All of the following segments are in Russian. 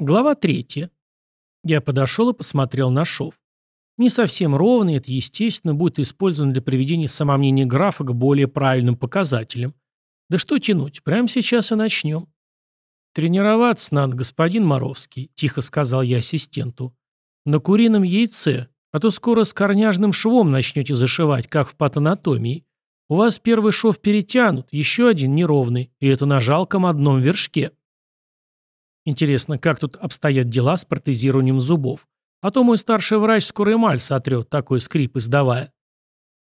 Глава третья. Я подошел и посмотрел на шов. Не совсем ровный, это, естественно, будет использовано для приведения самомнения графа к более правильным показателям. Да что тянуть, прямо сейчас и начнем. «Тренироваться надо, господин Моровский», — тихо сказал я ассистенту. «На курином яйце, а то скоро с корняжным швом начнете зашивать, как в патанатомии. У вас первый шов перетянут, еще один неровный, и это на жалком одном вершке». Интересно, как тут обстоят дела с протезированием зубов? А то мой старший врач скоро эмаль сотрет, такой скрип издавая.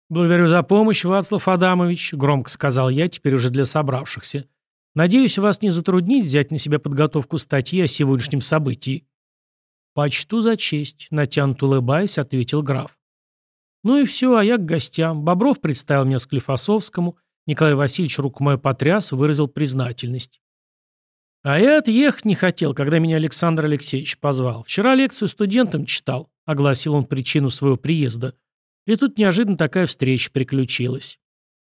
«Благодарю за помощь, Вацлав Адамович», — громко сказал я, теперь уже для собравшихся. «Надеюсь, вас не затруднить взять на себя подготовку статьи о сегодняшнем событии». «Почту за честь», — натянут улыбаясь, ответил граф. Ну и все, а я к гостям. Бобров представил меня Склифосовскому, Николай Васильевич руку мою потряс, выразил признательность. А я отъехать не хотел, когда меня Александр Алексеевич позвал. Вчера лекцию студентам читал, огласил он причину своего приезда. И тут неожиданно такая встреча приключилась.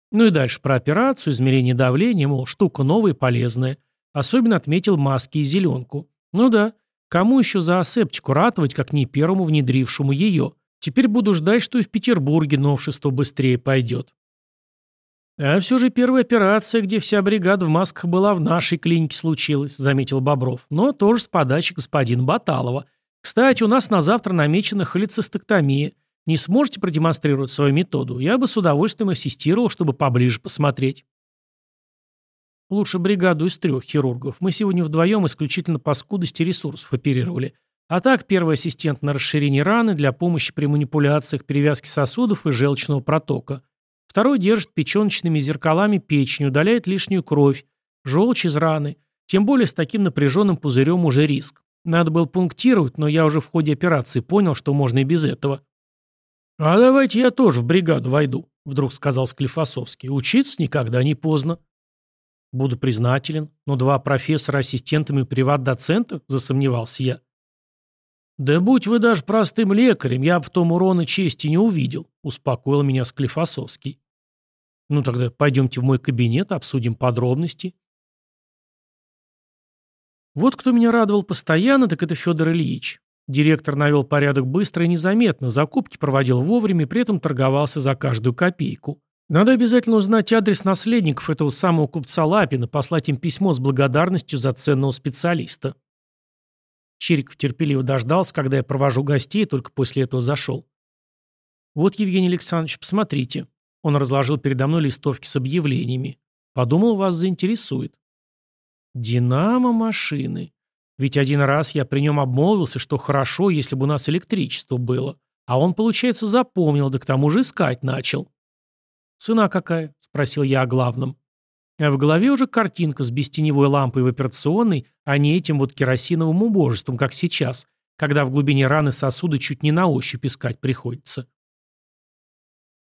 Ну и дальше про операцию, измерение давления, мол, штука новая и полезная. Особенно отметил маски и зеленку. Ну да, кому еще за асептику ратовать, как не первому внедрившему ее? Теперь буду ждать, что и в Петербурге новшество быстрее пойдет. «А все же первая операция, где вся бригада в масках была в нашей клинике случилась», — заметил Бобров. «Но тоже с подачи господина Баталова. Кстати, у нас на завтра намечена холецистектомия. Не сможете продемонстрировать свою методу? Я бы с удовольствием ассистировал, чтобы поближе посмотреть». «Лучше бригаду из трех хирургов. Мы сегодня вдвоем исключительно по скудости ресурсов оперировали. А так, первый ассистент на расширение раны для помощи при манипуляциях перевязки сосудов и желчного протока». Второй держит печеночными зеркалами печень, удаляет лишнюю кровь, желчь из раны. Тем более с таким напряженным пузырем уже риск. Надо было пунктировать, но я уже в ходе операции понял, что можно и без этого. «А давайте я тоже в бригаду войду», — вдруг сказал Склифосовский. «Учиться никогда не поздно». «Буду признателен, но два профессора ассистентами у приват-доцента?» — засомневался я. «Да будь вы даже простым лекарем, я бы в том урона чести не увидел», — успокоил меня Склифосовский. Ну тогда пойдемте в мой кабинет, обсудим подробности. Вот кто меня радовал постоянно, так это Федор Ильич. Директор навел порядок быстро и незаметно, закупки проводил вовремя, при этом торговался за каждую копейку. Надо обязательно узнать адрес наследников этого самого купца Лапина, послать им письмо с благодарностью за ценного специалиста. Чириков терпеливо дождался, когда я провожу гостей, и только после этого зашел. «Вот, Евгений Александрович, посмотрите. Он разложил передо мной листовки с объявлениями. Подумал, вас заинтересует. Динамо-машины. Ведь один раз я при нем обмолвился, что хорошо, если бы у нас электричество было. А он, получается, запомнил, да к тому же искать начал. «Цена какая?» – спросил я о главном. А в голове уже картинка с бестеневой лампой в операционной, а не этим вот керосиновым убожеством, как сейчас, когда в глубине раны сосуды чуть не на ощупь искать приходится.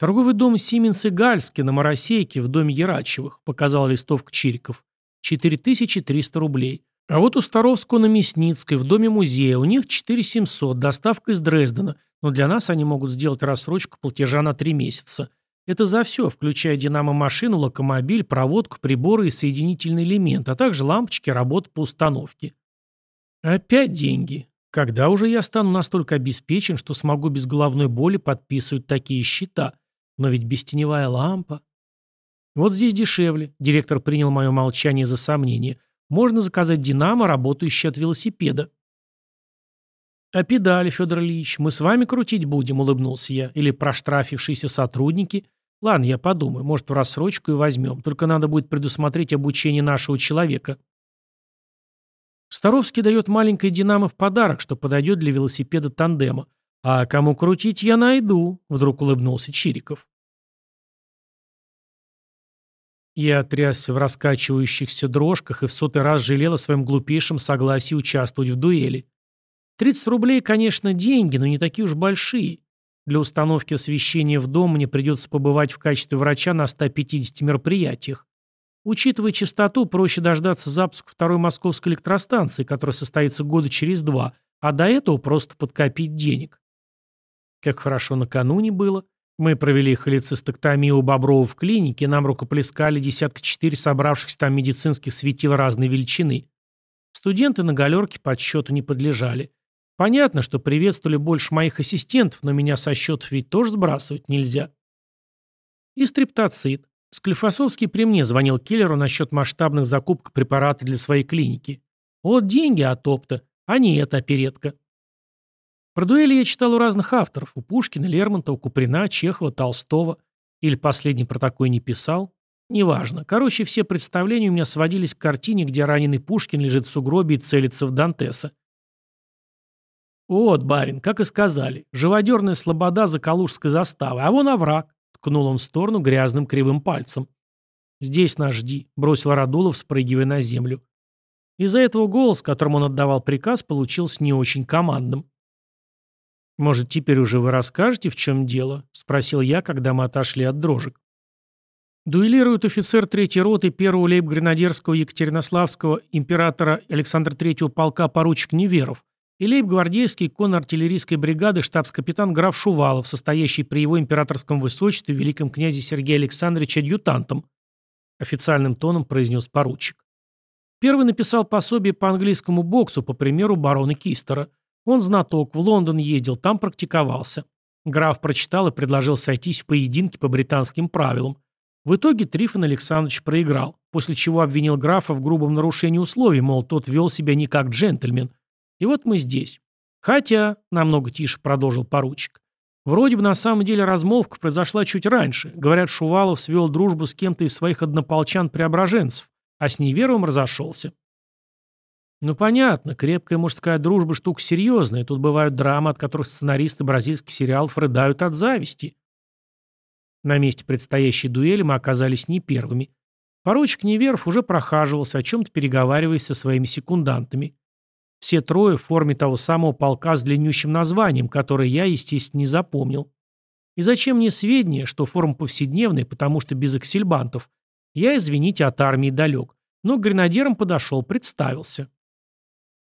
«Торговый дом Сименс и Гальски на Моросейке в доме Ярачевых», показал листовка Чириков. 4300 рублей. А вот у Старовского на Мясницкой в доме музея у них 4700, доставка из Дрездена, но для нас они могут сделать рассрочку платежа на 3 месяца. Это за все, включая динамо-машину, локомобиль, проводку, приборы и соединительный элемент, а также лампочки, работы по установке. Опять деньги. Когда уже я стану настолько обеспечен, что смогу без головной боли подписывать такие счета? Но ведь бестеневая лампа... Вот здесь дешевле. Директор принял мое молчание за сомнение. Можно заказать «Динамо», работающий от велосипеда. «А педали, Федор Ильич, мы с вами крутить будем», — улыбнулся я. «Или проштрафившиеся сотрудники? Ладно, я подумаю, может, в рассрочку и возьмем. Только надо будет предусмотреть обучение нашего человека». Старовский дает маленькое «Динамо» в подарок, что подойдет для велосипеда тандема. «А кому крутить я найду», — вдруг улыбнулся Чириков. Я трясся в раскачивающихся дрожках и в сотый раз жалел о своем глупейшем согласии участвовать в дуэли. 30 рублей, конечно, деньги, но не такие уж большие. Для установки освещения в дом мне придется побывать в качестве врача на 150 мероприятиях. Учитывая частоту, проще дождаться запуска второй московской электростанции, которая состоится года через два, а до этого просто подкопить денег. Как хорошо накануне было. Мы провели холецистектомию у Боброва в клинике, нам рукоплескали десятка четыре собравшихся там медицинских светил разной величины. Студенты на галерке подсчету не подлежали. Понятно, что приветствовали больше моих ассистентов, но меня со счетов ведь тоже сбрасывать нельзя. И стриптоцит. Склифосовский при мне звонил киллеру насчет масштабных закупок препарата для своей клиники. Вот деньги от опта, а не эта оперетка. Про дуэли я читал у разных авторов. У Пушкина, Лермонтова, Куприна, Чехова, Толстого. Или последний про такой не писал. Неважно. Короче, все представления у меня сводились к картине, где раненый Пушкин лежит в сугробе и целится в Дантеса. «Вот, барин, как и сказали, живодерная слобода за Калужской заставой, а вон овраг», — ткнул он в сторону грязным кривым пальцем. «Здесь нас жди», — бросил Радулов, спрыгивая на землю. Из-за этого голос, которым он отдавал приказ, получился не очень командным. «Может, теперь уже вы расскажете, в чем дело?» — спросил я, когда мы отошли от дрожек. Дуэлирует офицер третьей роты первого лейб-гренадерского Екатеринославского императора Александра третьего полка поручик Неверов и лейб-гвардейский конно-артиллерийской бригады штабс-капитан граф Шувалов, состоящий при его императорском высочестве великом князе Сергея Александровича адъютантом, официальным тоном произнес поручик. Первый написал пособие по английскому боксу по примеру барона Кистера. Он знаток, в Лондон ездил, там практиковался. Граф прочитал и предложил сойтись в поединке по британским правилам. В итоге Трифон Александрович проиграл, после чего обвинил графа в грубом нарушении условий, мол, тот вел себя не как джентльмен. И вот мы здесь. Хотя, намного тише продолжил поручик, вроде бы на самом деле размолвка произошла чуть раньше. Говорят, Шувалов свел дружбу с кем-то из своих однополчан-преображенцев, а с неверовым разошелся. Ну понятно, крепкая мужская дружба штука серьезная, тут бывают драмы, от которых сценаристы бразильских сериалов рыдают от зависти. На месте предстоящей дуэли мы оказались не первыми. Поручик Неверов уже прохаживался, о чем-то переговариваясь со своими секундантами. Все трое в форме того самого полка с длиннющим названием, которое я, естественно, не запомнил. И зачем мне сведения, что форма повседневная, потому что без аксельбантов? Я, извините, от армии далек. Но к гренадерам подошел, представился.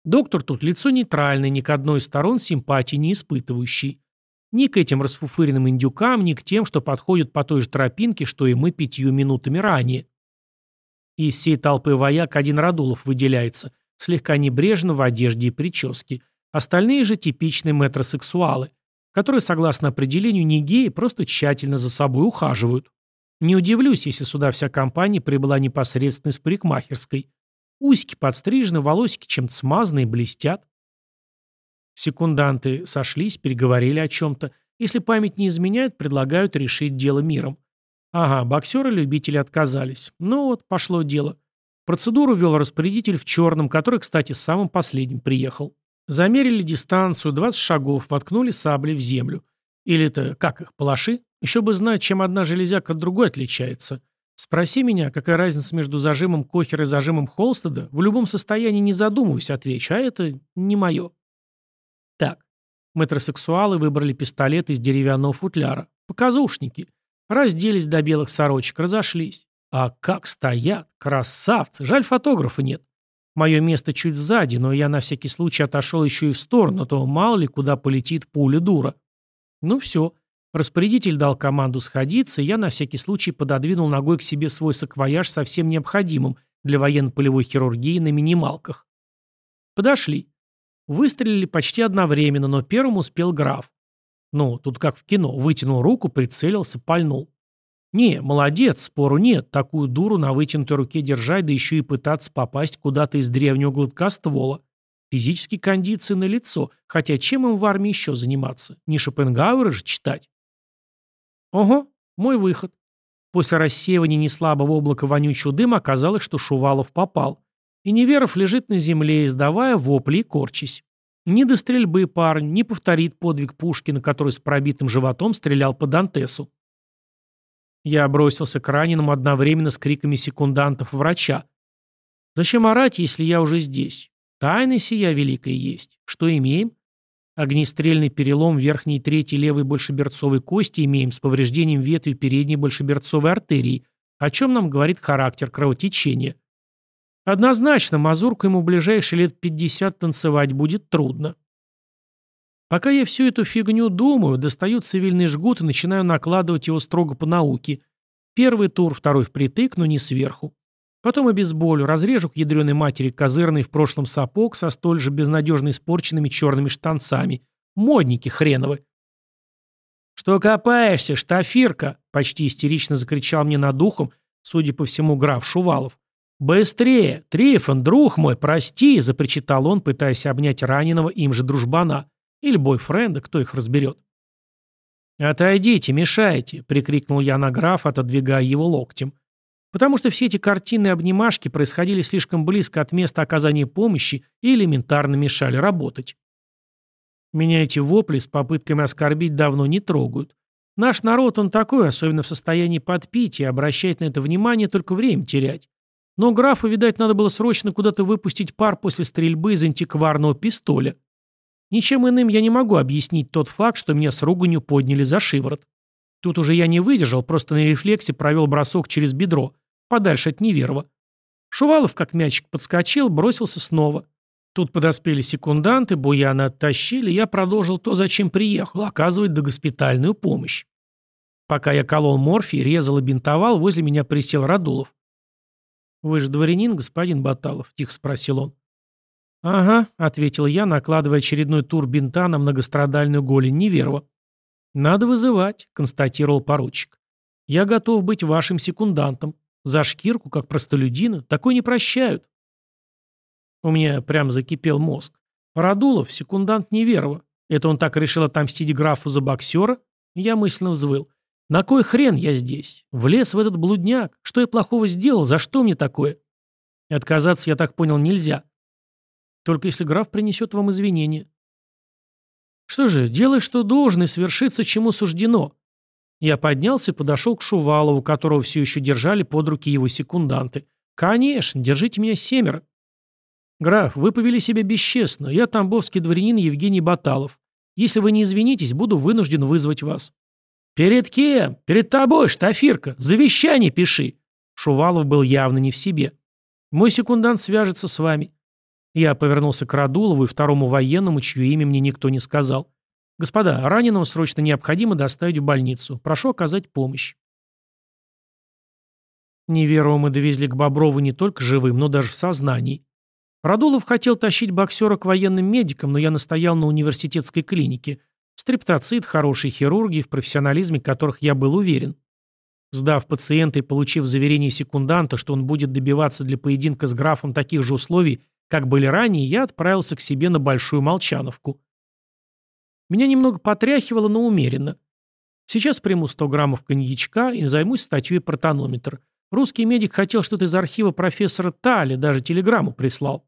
Доктор тут лицо нейтральное, ни к одной из сторон симпатии не испытывающий. Ни к этим расфуфыренным индюкам, ни к тем, что подходят по той же тропинке, что и мы пятью минутами ранее. Из всей толпы вояк один Радулов выделяется, слегка небрежно в одежде и прическе. Остальные же типичные метросексуалы, которые, согласно определению, не геи, просто тщательно за собой ухаживают. Не удивлюсь, если сюда вся компания прибыла непосредственно из парикмахерской. Усики подстрижены, волосики чем-то смазанные, блестят. Секунданты сошлись, переговорили о чем-то. Если память не изменяет, предлагают решить дело миром. Ага, боксеры-любители отказались. Ну вот, пошло дело. Процедуру вел распорядитель в черном, который, кстати, самым последним приехал. Замерили дистанцию, 20 шагов, воткнули сабли в землю. Или это, как их, палаши? Еще бы знать, чем одна железяка от другой отличается. Спроси меня, какая разница между зажимом Кохера и зажимом Холстеда, в любом состоянии не задумываюсь, отвечу, а это не мое. Так, метросексуалы выбрали пистолет из деревянного футляра. Показушники. Разделись до белых сорочек, разошлись. А как стоят! Красавцы! Жаль, фотографа нет. Мое место чуть сзади, но я на всякий случай отошел еще и в сторону, а то мало ли куда полетит пуля дура. Ну все. Распорядитель дал команду сходиться, и я на всякий случай пододвинул ногой к себе свой саквояж со всем необходимым для военно-полевой хирургии на минималках. Подошли. Выстрелили почти одновременно, но первым успел граф. Ну, тут как в кино. Вытянул руку, прицелился, пальнул. Не, молодец, спору нет. Такую дуру на вытянутой руке держать, да еще и пытаться попасть куда-то из древнего гладкоствола. Физические кондиции на лицо. Хотя чем им в армии еще заниматься? Не Шопенгауэра же читать. Ого, мой выход. После рассеивания неслабого облака вонючего дыма оказалось, что Шувалов попал. И Неверов лежит на земле, издавая вопли и корчись. Ни до стрельбы парень не повторит подвиг Пушкина, который с пробитым животом стрелял по Дантесу. Я бросился к раненому одновременно с криками секундантов врача. «Зачем орать, если я уже здесь? Тайна сия великая есть. Что имеем? Огнестрельный перелом верхней трети левой большеберцовой кости имеем с повреждением ветви передней большеберцовой артерии, о чем нам говорит характер кровотечения. Однозначно, мазурку ему в ближайшие лет 50 танцевать будет трудно. Пока я всю эту фигню думаю, достаю цивильный жгут и начинаю накладывать его строго по науке. Первый тур, второй впритык, но не сверху. Потом обезболю, разрежу к ядреной матери козырный в прошлом сапог со столь же безнадежно испорченными черными штанцами. Модники хреновы. «Что копаешься, штафирка?» — почти истерично закричал мне над ухом, судя по всему, граф Шувалов. «Быстрее! Трифон, друг мой, прости!» — запричитал он, пытаясь обнять раненого им же дружбана. Или бойфренда, кто их разберет. «Отойдите, мешаете!» — прикрикнул я на графа, отодвигая его локтем. Потому что все эти картины и обнимашки происходили слишком близко от места оказания помощи и элементарно мешали работать. Меня эти вопли с попытками оскорбить давно не трогают. Наш народ, он такой, особенно в состоянии подпить, и обращать на это внимание только время терять. Но графу, видать, надо было срочно куда-то выпустить пар после стрельбы из антикварного пистоля. Ничем иным я не могу объяснить тот факт, что меня с руганью подняли за шиворот. Тут уже я не выдержал, просто на рефлексе провел бросок через бедро, подальше от Неверова. Шувалов, как мячик, подскочил, бросился снова. Тут подоспели секунданты, буяны оттащили, я продолжил то, зачем приехал, оказывать догоспитальную помощь. Пока я колол морфий, резал и бинтовал, возле меня присел Радулов. «Вы же дворянин, господин Баталов?» – тихо спросил он. «Ага», — ответил я, накладывая очередной тур бинта на многострадальную голень Неверова. «Надо вызывать», — констатировал поручик. «Я готов быть вашим секундантом. За шкирку, как простолюдина, такой не прощают». У меня прям закипел мозг. Радулов — секундант Неверова. Это он так решил отомстить графу за боксера? Я мысленно взвыл. На кой хрен я здесь? Влез в этот блудняк? Что я плохого сделал? За что мне такое? отказаться, я так понял, нельзя. Только если граф принесет вам извинения. Что же, делай, что должно, и свершится, чему суждено. Я поднялся и подошел к Шувалову, которого все еще держали под руки его секунданты. Конечно, держите меня семеро. Граф, вы повели себя бесчестно. Я тамбовский дворянин Евгений Баталов. Если вы не извинитесь, буду вынужден вызвать вас. Перед кем? Перед тобой, штафирка. Завещание пиши. Шувалов был явно не в себе. Мой секундант свяжется с вами. Я повернулся к Радулову и второму военному, чье имя мне никто не сказал. «Господа, раненого срочно необходимо доставить в больницу. Прошу оказать помощь». Неверова мы довезли к Боброву не только живым, но даже в сознании. Радулов хотел тащить боксера к военным медикам, но я настоял на университетской клинике. Стриптоцит, хорошие хирурги, в профессионализме которых я был уверен. Сдав пациента и получив заверение секунданта, что он будет добиваться для поединка с графом таких же условий, как были ранее, я отправился к себе на Большую Молчановку. Меня немного потряхивало, но умеренно. Сейчас приму 100 граммов коньячка и займусь статьей про тонометр. Русский медик хотел что-то из архива профессора Тали, даже телеграмму прислал.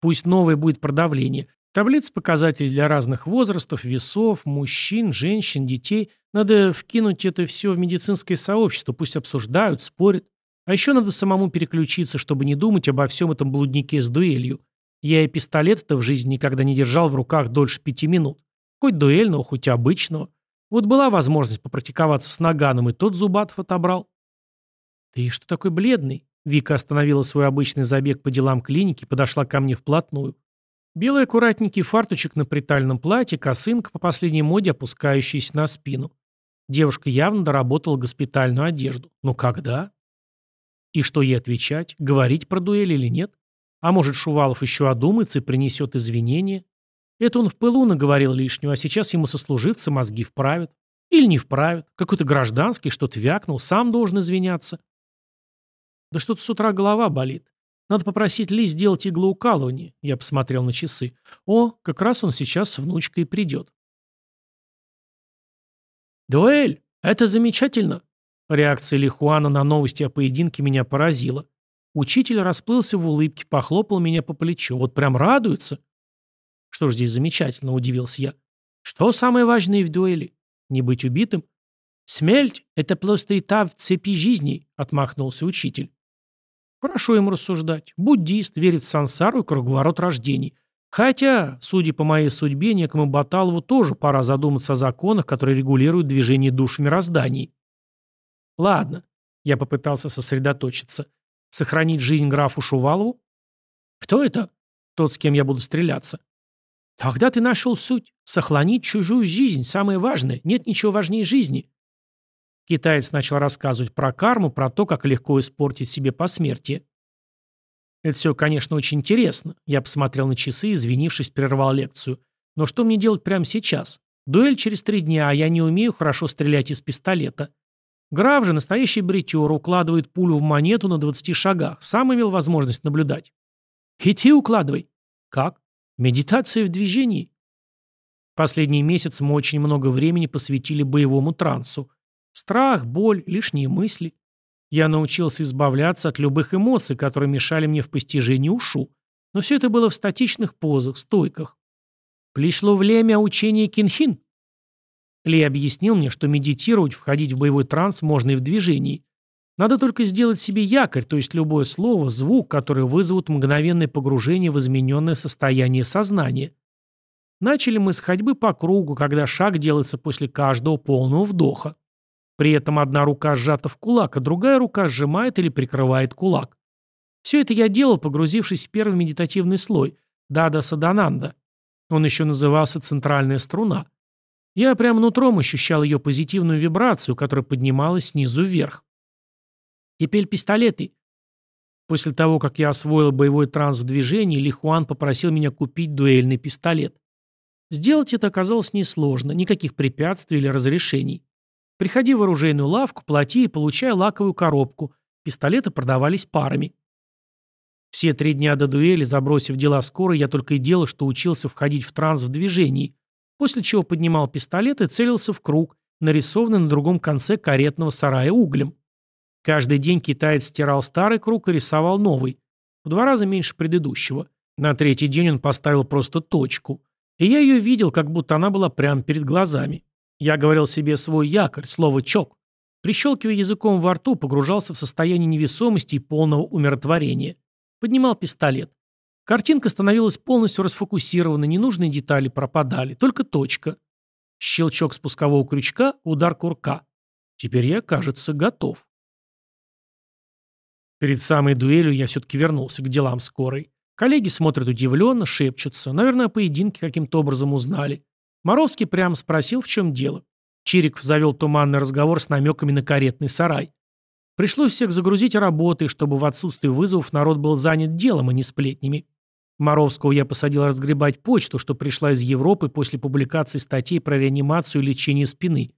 Пусть новое будет про давление. Таблиц показателей для разных возрастов, весов, мужчин, женщин, детей. Надо вкинуть это все в медицинское сообщество, пусть обсуждают, спорят. А еще надо самому переключиться, чтобы не думать обо всем этом блуднике с дуэлью. Я и пистолет-то в жизни никогда не держал в руках дольше пяти минут. Хоть дуэльного, хоть обычного. Вот была возможность попрактиковаться с наганом, и тот Зубатов отобрал. «Ты что такой бледный?» Вика остановила свой обычный забег по делам клиники, подошла ко мне вплотную. Белый аккуратненький фарточек на притальном платье, косынка по последней моде, опускающаяся на спину. Девушка явно доработала госпитальную одежду. Но когда? И что ей отвечать? Говорить про дуэль или нет? А может, Шувалов еще одумается и принесет извинения? Это он в пылу наговорил лишнего, а сейчас ему сослуживцы мозги вправят. Или не вправят. Какой-то гражданский что-то вякнул, сам должен извиняться. Да что-то с утра голова болит. Надо попросить Ли сделать иглоукалывание. Я посмотрел на часы. О, как раз он сейчас с внучкой придет. «Дуэль! Это замечательно!» Реакция Лихуана на новости о поединке меня поразила. Учитель расплылся в улыбке, похлопал меня по плечу. Вот прям радуется. Что ж здесь замечательно, удивился я. Что самое важное в дуэли? Не быть убитым? Смерть — это просто этап в цепи жизни, отмахнулся учитель. Хорошо им рассуждать. Буддист, верит в сансару и круговорот рождений. Хотя, судя по моей судьбе, некому Баталову тоже пора задуматься о законах, которые регулируют движение душ в мироздании. Ладно, я попытался сосредоточиться. Сохранить жизнь графу Шувалову? Кто это? Тот, с кем я буду стреляться. Тогда ты нашел суть. Сохранить чужую жизнь, самое важное. Нет ничего важнее жизни. Китаец начал рассказывать про карму, про то, как легко испортить себе посмертие. Это все, конечно, очень интересно. Я посмотрел на часы извинившись, прервал лекцию. Но что мне делать прямо сейчас? Дуэль через три дня, а я не умею хорошо стрелять из пистолета. Граф же, настоящий бритер, укладывает пулю в монету на 20 шагах. Сам имел возможность наблюдать. Иди укладывай. Как? Медитация в движении. Последний месяц мы очень много времени посвятили боевому трансу. Страх, боль, лишние мысли. Я научился избавляться от любых эмоций, которые мешали мне в постижении ушу. Но все это было в статичных позах, стойках. Пришло время учения кинхин. Ли объяснил мне, что медитировать, входить в боевой транс можно и в движении. Надо только сделать себе якорь, то есть любое слово, звук, который вызовут мгновенное погружение в измененное состояние сознания. Начали мы с ходьбы по кругу, когда шаг делается после каждого полного вдоха. При этом одна рука сжата в кулак, а другая рука сжимает или прикрывает кулак. Все это я делал, погрузившись в первый медитативный слой – Дада Садананда. Он еще назывался «центральная струна». Я прямо нутром ощущал ее позитивную вибрацию, которая поднималась снизу вверх. Теперь пистолеты. После того, как я освоил боевой транс в движении, Лихуан попросил меня купить дуэльный пистолет. Сделать это оказалось несложно, никаких препятствий или разрешений. Приходи в оружейную лавку, плати и получай лаковую коробку. Пистолеты продавались парами. Все три дня до дуэли, забросив дела скоро, я только и делал, что учился входить в транс в движении, после чего поднимал пистолет и целился в круг, нарисованный на другом конце каретного сарая углем. Каждый день китаец стирал старый круг и рисовал новый, в два раза меньше предыдущего. На третий день он поставил просто точку. И я ее видел, как будто она была прямо перед глазами. Я говорил себе свой якорь, слово «чок». Прищелкивая языком во рту, погружался в состояние невесомости и полного умиротворения. Поднимал пистолет. Картинка становилась полностью расфокусирована, ненужные детали пропадали, только точка. Щелчок спускового крючка, удар курка. Теперь я, кажется, готов. Перед самой дуэлью я все-таки вернулся к делам скорой. Коллеги смотрят удивленно, шепчутся. Наверное, поединки каким-то образом узнали. Моровский прямо спросил, в чем дело. Чирик завел туманный разговор с намеками на каретный сарай. Пришлось всех загрузить работой, чтобы в отсутствие вызовов народ был занят делом, а не сплетнями. Моровского я посадил разгребать почту, что пришла из Европы после публикации статей про реанимацию и лечение спины.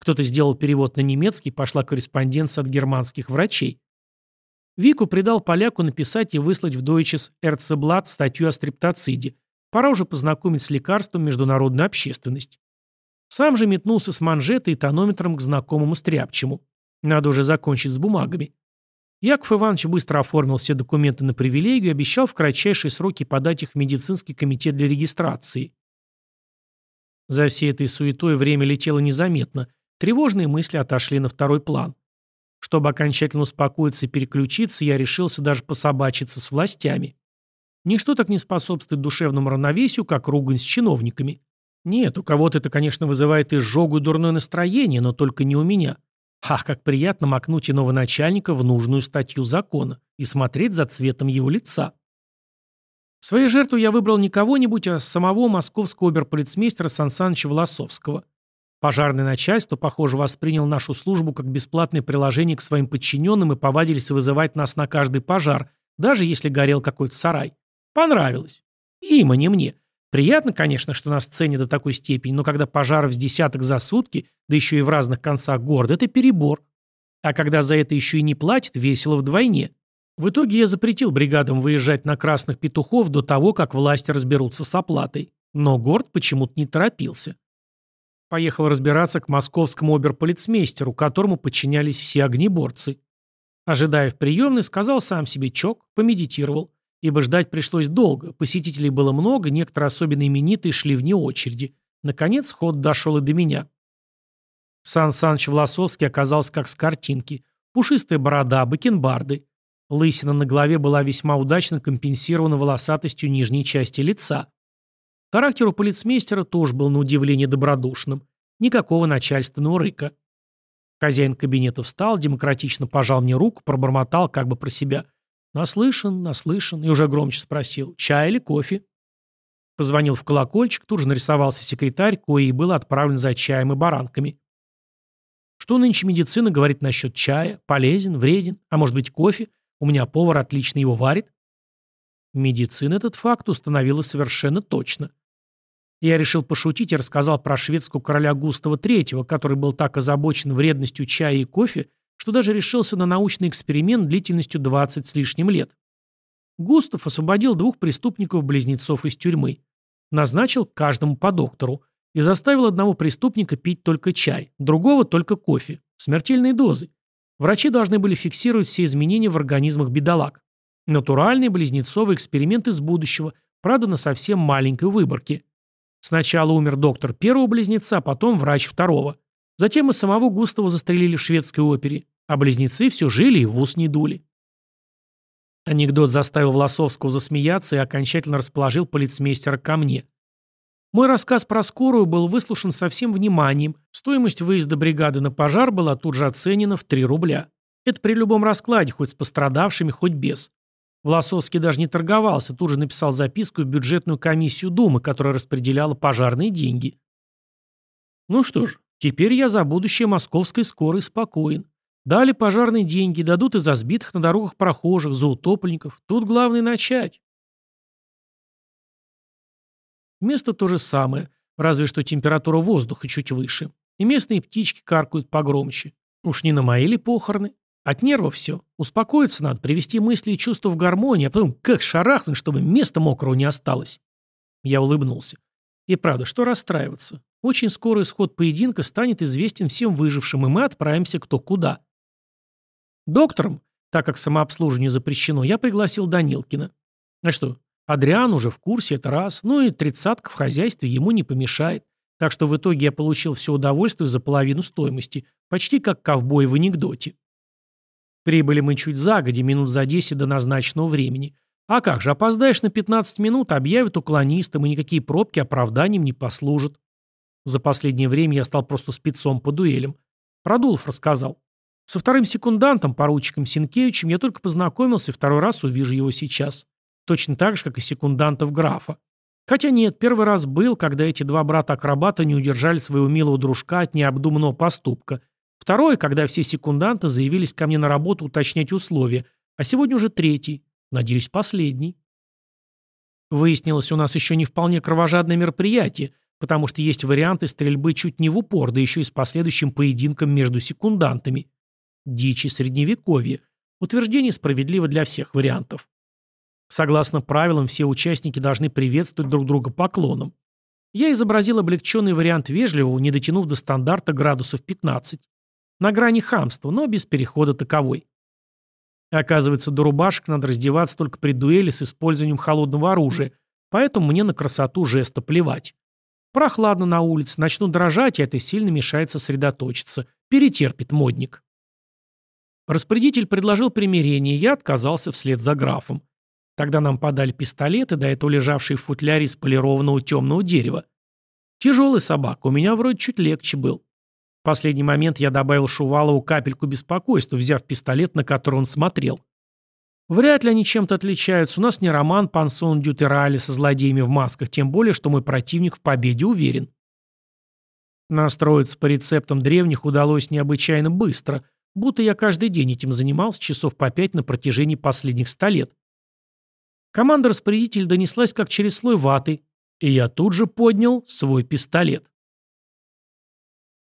Кто-то сделал перевод на немецкий, пошла корреспонденция от германских врачей. Вику придал поляку написать и выслать в Deutsches Ärzteblatt статью о стриптоциде, Пора уже познакомить с лекарством международную общественность. Сам же метнулся с манжетой и тонометром к знакомому стряпчему. Надо уже закончить с бумагами. Яков Иванович быстро оформил все документы на привилегию и обещал в кратчайшие сроки подать их в медицинский комитет для регистрации. За всей этой суетой время летело незаметно. Тревожные мысли отошли на второй план. Чтобы окончательно успокоиться и переключиться, я решился даже пособачиться с властями. Ничто так не способствует душевному равновесию, как ругань с чиновниками. Нет, у кого-то это, конечно, вызывает изжогу и дурное настроение, но только не у меня. Ах, как приятно макнуть иного начальника в нужную статью закона и смотреть за цветом его лица. Своей жертву я выбрал не кого-нибудь, а самого московского оберполицмейстера Сан Саныча Волосовского. Пожарное начальство, похоже, воспринял нашу службу как бесплатное приложение к своим подчиненным и повадились вызывать нас на каждый пожар, даже если горел какой-то сарай. Понравилось. Им, а не мне. Приятно, конечно, что нас ценят до такой степени, но когда пожаров с десяток за сутки, да еще и в разных концах города, это перебор. А когда за это еще и не платят, весело вдвойне. В итоге я запретил бригадам выезжать на красных петухов до того, как власти разберутся с оплатой. Но город почему-то не торопился. Поехал разбираться к московскому оберполицмейстеру, которому подчинялись все огнеборцы. Ожидая в приемной, сказал сам себе чок, помедитировал ибо ждать пришлось долго, посетителей было много, некоторые особенно именитые шли вне очереди. Наконец ход дошел и до меня. Сан Саныч Власовский оказался как с картинки. Пушистая борода, бакенбарды. Лысина на голове была весьма удачно компенсирована волосатостью нижней части лица. Характер у полицмейстера тоже был на удивление добродушным. Никакого начальственного рыка. Хозяин кабинета встал, демократично пожал мне руку, пробормотал как бы про себя. Наслышан, наслышан, и уже громче спросил, чай или кофе? Позвонил в колокольчик, тут же нарисовался секретарь, кое и был отправлен за чаем и баранками. Что нынче медицина говорит насчет чая? Полезен, вреден? А может быть кофе? У меня повар отлично его варит. Медицина этот факт установила совершенно точно. Я решил пошутить и рассказал про шведского короля Густава III, который был так озабочен вредностью чая и кофе, что даже решился на научный эксперимент длительностью 20 с лишним лет. Густав освободил двух преступников-близнецов из тюрьмы. Назначил каждому по доктору и заставил одного преступника пить только чай, другого только кофе. Смертельные дозы. Врачи должны были фиксировать все изменения в организмах бедолаг. Натуральный близнецовый эксперимент из будущего, правда на совсем маленькой выборке. Сначала умер доктор первого близнеца, потом врач второго. Затем и самого Густава застрелили в шведской опере, а близнецы все жили и в ус не дули. Анекдот заставил Власовского засмеяться и окончательно расположил полицмейстера ко мне. Мой рассказ про скорую был выслушан со всем вниманием, стоимость выезда бригады на пожар была тут же оценена в 3 рубля. Это при любом раскладе, хоть с пострадавшими, хоть без. Власовский даже не торговался, тут же написал записку в бюджетную комиссию Думы, которая распределяла пожарные деньги. Ну что ж, теперь я за будущее московской скорой спокоен. Дали пожарные деньги, дадут и за сбитых на дорогах прохожих, за утопленников. Тут главное начать. Место то же самое, разве что температура воздуха чуть выше. И местные птички каркают погромче. Уж не на мои ли похороны? От нервов все. Успокоиться надо, привести мысли и чувства в гармонию, а потом как шарахнуть, чтобы места мокрого не осталось. Я улыбнулся. И правда, что расстраиваться? Очень скоро исход поединка станет известен всем выжившим, и мы отправимся кто куда. Доктором, так как самообслуживание запрещено, я пригласил Данилкина. А что, Адриан уже в курсе, это раз, ну и тридцатка в хозяйстве ему не помешает. Так что в итоге я получил все удовольствие за половину стоимости, почти как ковбой в анекдоте. Прибыли мы чуть загоди, минут за 10 до назначенного времени. А как же, опоздаешь на 15 минут, объявят уклонистом, и никакие пробки оправданием не послужат. За последнее время я стал просто спецом по дуэлям. Продулов рассказал. Со вторым секундантом, поручиком Синкевичем, я только познакомился второй раз увижу его сейчас. Точно так же, как и секундантов графа. Хотя нет, первый раз был, когда эти два брата-акробата не удержали своего милого дружка от необдуманного поступка – Второй, когда все секунданты заявились ко мне на работу уточнять условия, а сегодня уже третий, надеюсь, последний. Выяснилось, у нас еще не вполне кровожадное мероприятие, потому что есть варианты стрельбы чуть не в упор, да еще и с последующим поединком между секундантами. Дичи средневековье. Утверждение справедливо для всех вариантов. Согласно правилам, все участники должны приветствовать друг друга поклоном. Я изобразил облегченный вариант вежливого, не дотянув до стандарта градусов 15. На грани хамства, но без перехода таковой. Оказывается, до рубашек надо раздеваться только при дуэли с использованием холодного оружия, поэтому мне на красоту жеста плевать. Прохладно на улице, начну дрожать, и это сильно мешает сосредоточиться. Перетерпит модник. Распорядитель предложил примирение, я отказался вслед за графом. Тогда нам подали пистолеты, до этого лежавшие в футляре из полированного темного дерева. Тяжелый собак, у меня вроде чуть легче был последний момент я добавил Шувалову капельку беспокойства, взяв пистолет, на который он смотрел. Вряд ли они чем-то отличаются. У нас не роман Пансон Дютерали со злодеями в масках, тем более, что мой противник в победе уверен. Настроиться по рецептам древних удалось необычайно быстро, будто я каждый день этим занимался часов по пять на протяжении последних ста лет. Команда распорядителя донеслась как через слой ваты, и я тут же поднял свой пистолет.